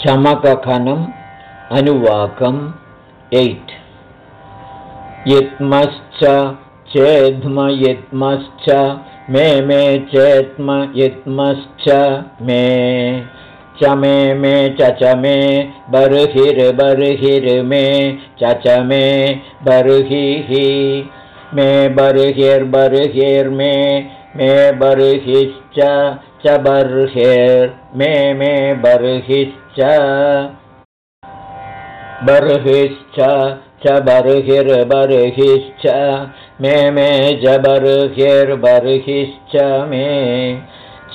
चमकखनम् अनुवाकम् eight. यत्मश्च चेद्म यत्मश्च मे मे चेत्म यत्मश्च मे। च मे मे च मे बर्हिर्बर्हिर्मे च मे बर्हिः। मे बर्हिर्बर्हिर्मे मे बर्हिश्च च बर्हिर्मे मे बर्हिश्च। बर्हिश्च च बर्हिर्बर्हिश्च मे मे च बर्हिर्बर्हिश्च मे।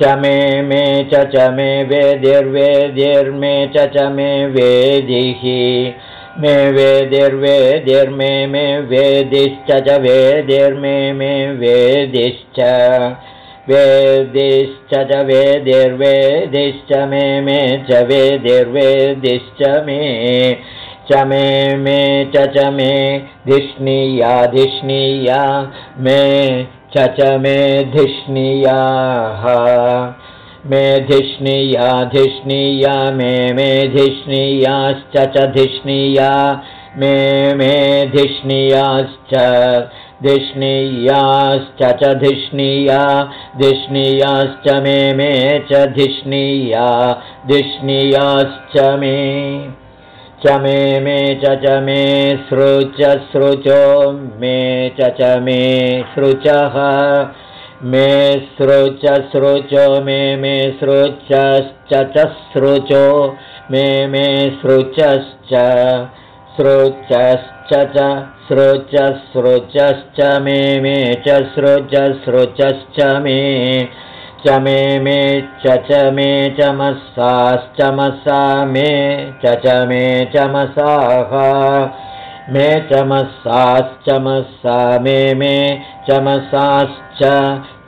च मे मे च च मे वेदिर्वेदिर्मे च च मे वेदिः। मे वेदिर्वेदिर्मे मे वेदिश्च च वेदिर्मे मे वेदिश्च वेदिश्च च वेदिर्वेदिश्च मे मे च वेदिर्वेदिश्च मे च मे मे च च मे धिष्णीया धिष्णीया मे च च मेधिष्णीयाः मेधिष्णीयाधिष्णीया मे मेधिष्णीयाश्च च धिष्णीया मे मेधिष्णीयाश्च धिष्णीयाश्च च धिष्णीया धिष्णीयाश्च मे मे च धिष्णीया धिष्णीयाश्च मे च मे मे च च मे सृच सृचो मे च च मे सृचः मे सृच सृचो मे मे सृचश्च च सृचो मे मे सृचश्च सृचश्च च सृच सृचश्च मे मे च सृच सृचश्च मे च मे मे च च मे चमसाश्चमसा मे च च मे चमसाः मे चमसाश्चमसा मे मे चमसाश्च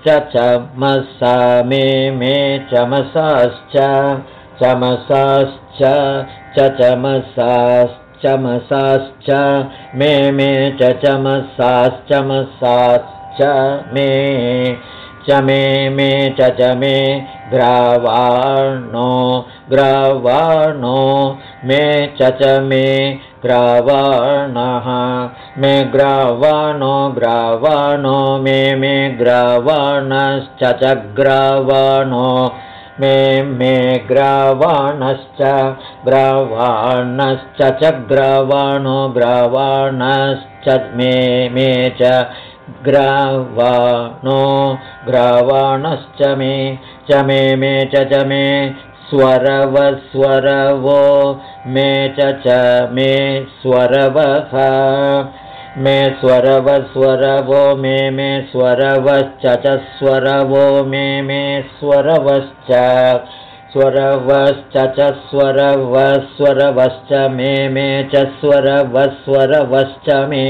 च चमसा मे मे चमसाश्च चमसाश्च च चमसाश्चमसाश्च मे मे च चमसाश्चमसाश्च मे च मे मे च च मे ग्रावाणो ग्रावाणो मे च च मे ग्रावाणः मे ग्रावाणो ग्रावाणो मे मे ग्रावाणश्च च ग्रावाणो मे मे ग्रावाणश्च ग्रावाणश्च च ग्रावाणो ग्रावाणश्च मे मे च ग्रावाणो ग्रावाणश्च मे च मे मे च च मे स्वरवस्वरवो मे च च मे स्वरवः मे स्वरवस्वरवो मे मे स्वरवश्च च स्वरवो मे मे स्वरवश्च। स्वरवश्च च स्वरवस्वरवश्च मे मे च स्वरवस्वरवश्च मे।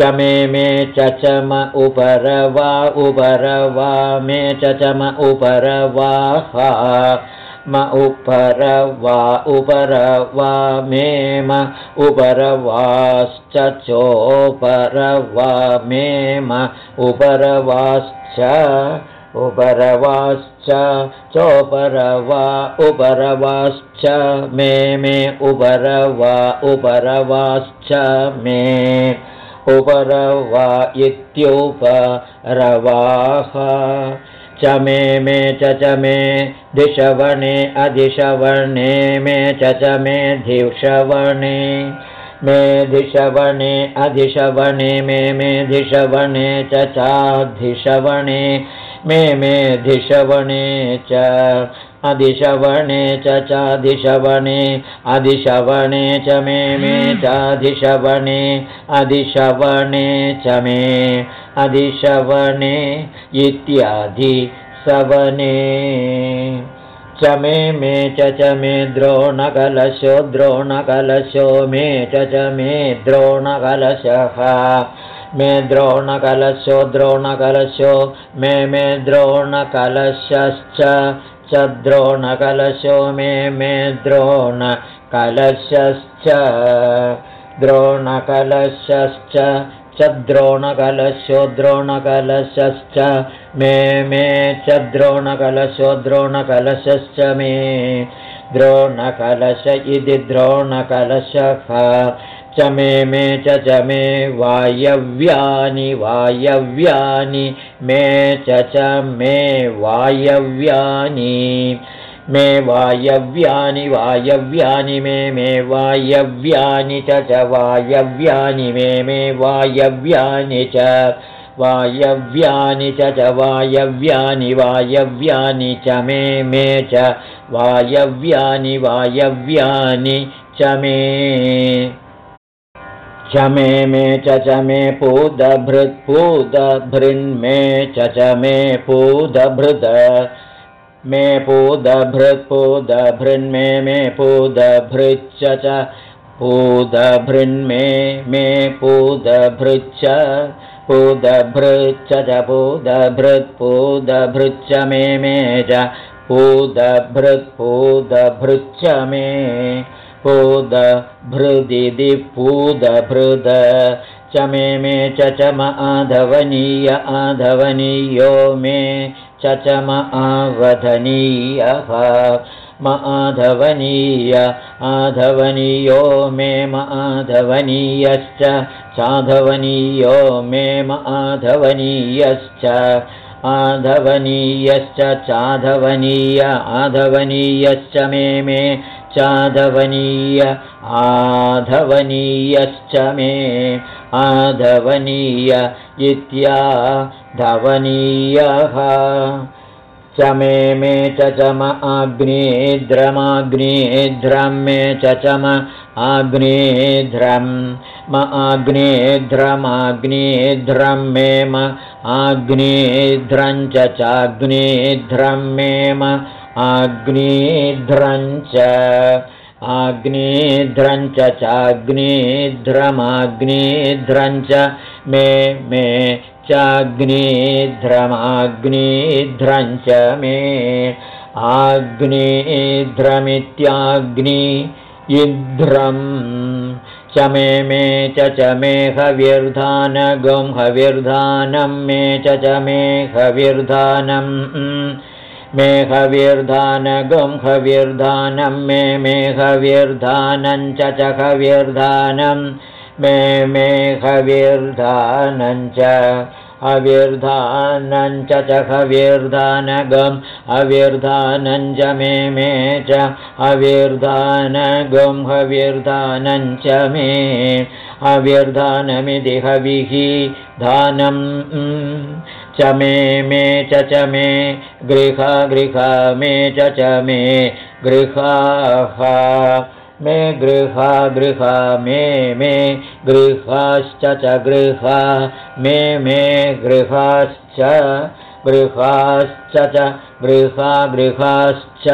च मे मे च च म उपरवा उपरवा मे च च म उपरवाः म उपरवा उपरवा मे म उपरवाश्च चोपरवा मे म उपरवाश्च उपरवाश्च चोपरवा उपरवाश्च मे मे उपरवा उपरवाश्च मे उपरवा इत्युपरवाः च मे मे च च मे दिशवणे अधिशवणे मे च च मे धिषवणे मे धिषवणे अधिशवणे मे मे धिषवणे च चाधिशवणे मे मे धिषवणे च अधिशवणे च चाधिशवणे अधिशवणे च मे मे चाधिशवणे अधिशवणे च मे अधिशवणे इत्यादि सवने च मे मे च च मे द्रोणकलशो द्रोणकलशो मे च च मे द्रोणकलशः। मे द्रोणकलशो द्रोणकलशो मे मे द्रोणकलशश्च च द्रोणकलशो मे मे द्रोणकलशश्च द्रोणकलशश्च च द्रोणकलशो द्रोणकलशश्च मे मे च द्रोणकलशो द्रोणकलशश्च मे द्रोणकलश इति द्रोणकलशः च मे मे च च मे वायव्यानि वायव्यानि मे च च मे वायव्यानि मे वायव्यानि वायव्यानि मे मे वायव्यानि च च वायव्यानि मे मे वायव्यानि च वायव्यानि च च वायव्यानि वायव्यानि च मे मे च वायव्यानि वायव्यानि च मे च मे च च मे पूदभृत्पूदभृन्मे च च मे पूदभृद। मे पूदभृत्पूदभृन्मे मे पूदभृच्च च पूदभृन्मे मे पूदभृच्च पूदभृच्च च पूदभृत्पूदभृच्च मे मे च पूदभृत्पूदभृच्च मे पूदभृदिति पूदभृद च मे मे च आधवनीय आधवनीयो मे। चचम आवधनीयः म आधवनीय आधवनीयो मे। म आधवनीयश्च चाधवनीयो मे। म आधवनीयश्च आधवनीयश्च चाधवनीय आधवनीयश्च मे मे चाधवनीय आधवनीयश्च मे आधवनीय इत्या धवनीयः च मे मे च चम आग्नेध्रमाग्नेध्रं मे च चम आग्नेध्रं म आग्नेध्रमाग्नेध्रं मे म आग्नेध्रं च चाग्नेध्रं मे म आग्नेध्रं च आग्नेध्रं मे मे चाग्नेध्रमाग्नेध्रं मे। आग्नेध्रमित्याग्नि इध्रं च मे मे च च मे हविर्धानगं हविर्धानं मे च च मे हविर्धानं मे हविर्धानगं हविर्धानं मे मे हविर्धानं च च हविर्धानम् मे मे हविर्धानञ्च अविर्धानञ्च च हविर्धानगम् अविर्धानञ्च मे मे च अविर्धानगं हविर्धानञ्च मे अविर्धानमिति हविः धानं च मे मे च च मे गृह गृह मे च च मे गृहाः मे गृहा गृहा मे मे गृहाश्च च गृहा मे मे गृहाश्च गृहाश्च च गृहा गृहाश्च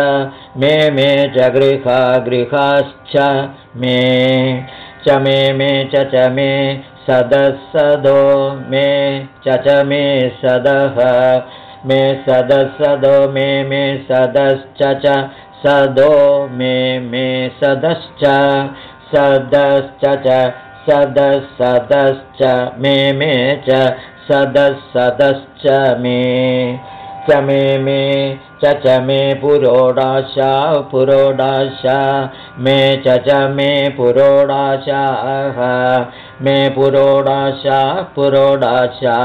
मे मे च गृहा गृहाश्च मे च मे मे च च मे सदसदो मे च च मे सदः। मे सदसदो मे मे सदश्च च। सदो मे मे सदश्च। सदश्च च। सदसदश्च मे मे च। सदसदश्च मे। च मे मे च च मे पुरोडाशा पुरोडाशा। मे च च मे पुरोडाशाः मे पुरोडाशा पुरोडाशा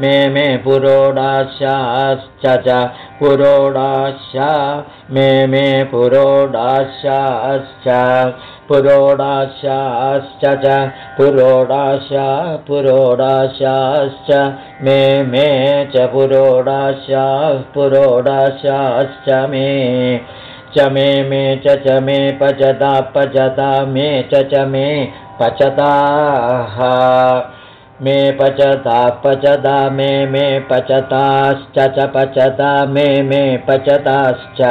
मे मे पुरोडाशाश्च च पुरोडाशा मे मे पुरोडाशाश्च पुरोडाशाश्च च पुरोडाशा पुरोडाशाश्च मे मे च पुरोडाशाः पुरोडाशाश्च मे च मे मे च च मे पचता पचता मे च च मे पचताः मे पचता पचता मे मे पचताश्च च पचता मे मे पचताश्च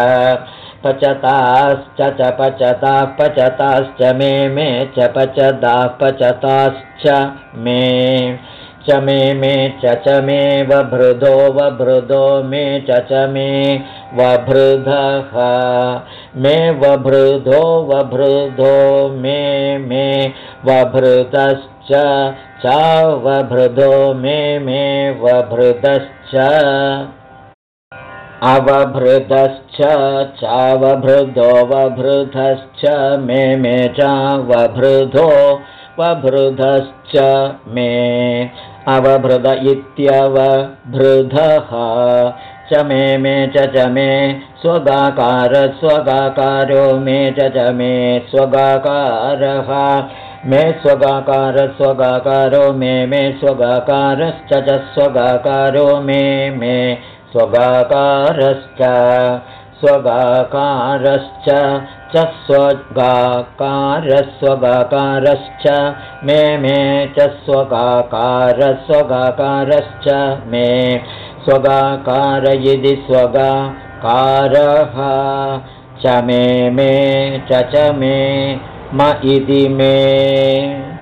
पचताश्च च पचता पचताश्च मे मे च पचदा पचताश्च मे च मे मे च च मे वभृदो मे च च मे वभृधः मे वभृधो वभृधो मे मे वभृतश्च च वभृधो मे मे वभृतश्च अवभृतश्च चावभृदो वभृतश्च मे मे चावभृधो वभृधश्च मे अवभृद इत्यवभृधः। च मे मे च च मे स्वगाकार स्वगाकारो मे च च मे स्वगाकारः। मे स्वगाकार स्वगाकारो मे मे स्वगाकारश्च च स्वगाकारो मे मे स्वगाकारश्च स्वगाकारश्च च स्वगाकारस्वगाकारश्च मे मे च स्वगाकारस्वगाकारश्च मे स्वगाकार यदि स्वगाकारः च मे मे च च मे म इति मे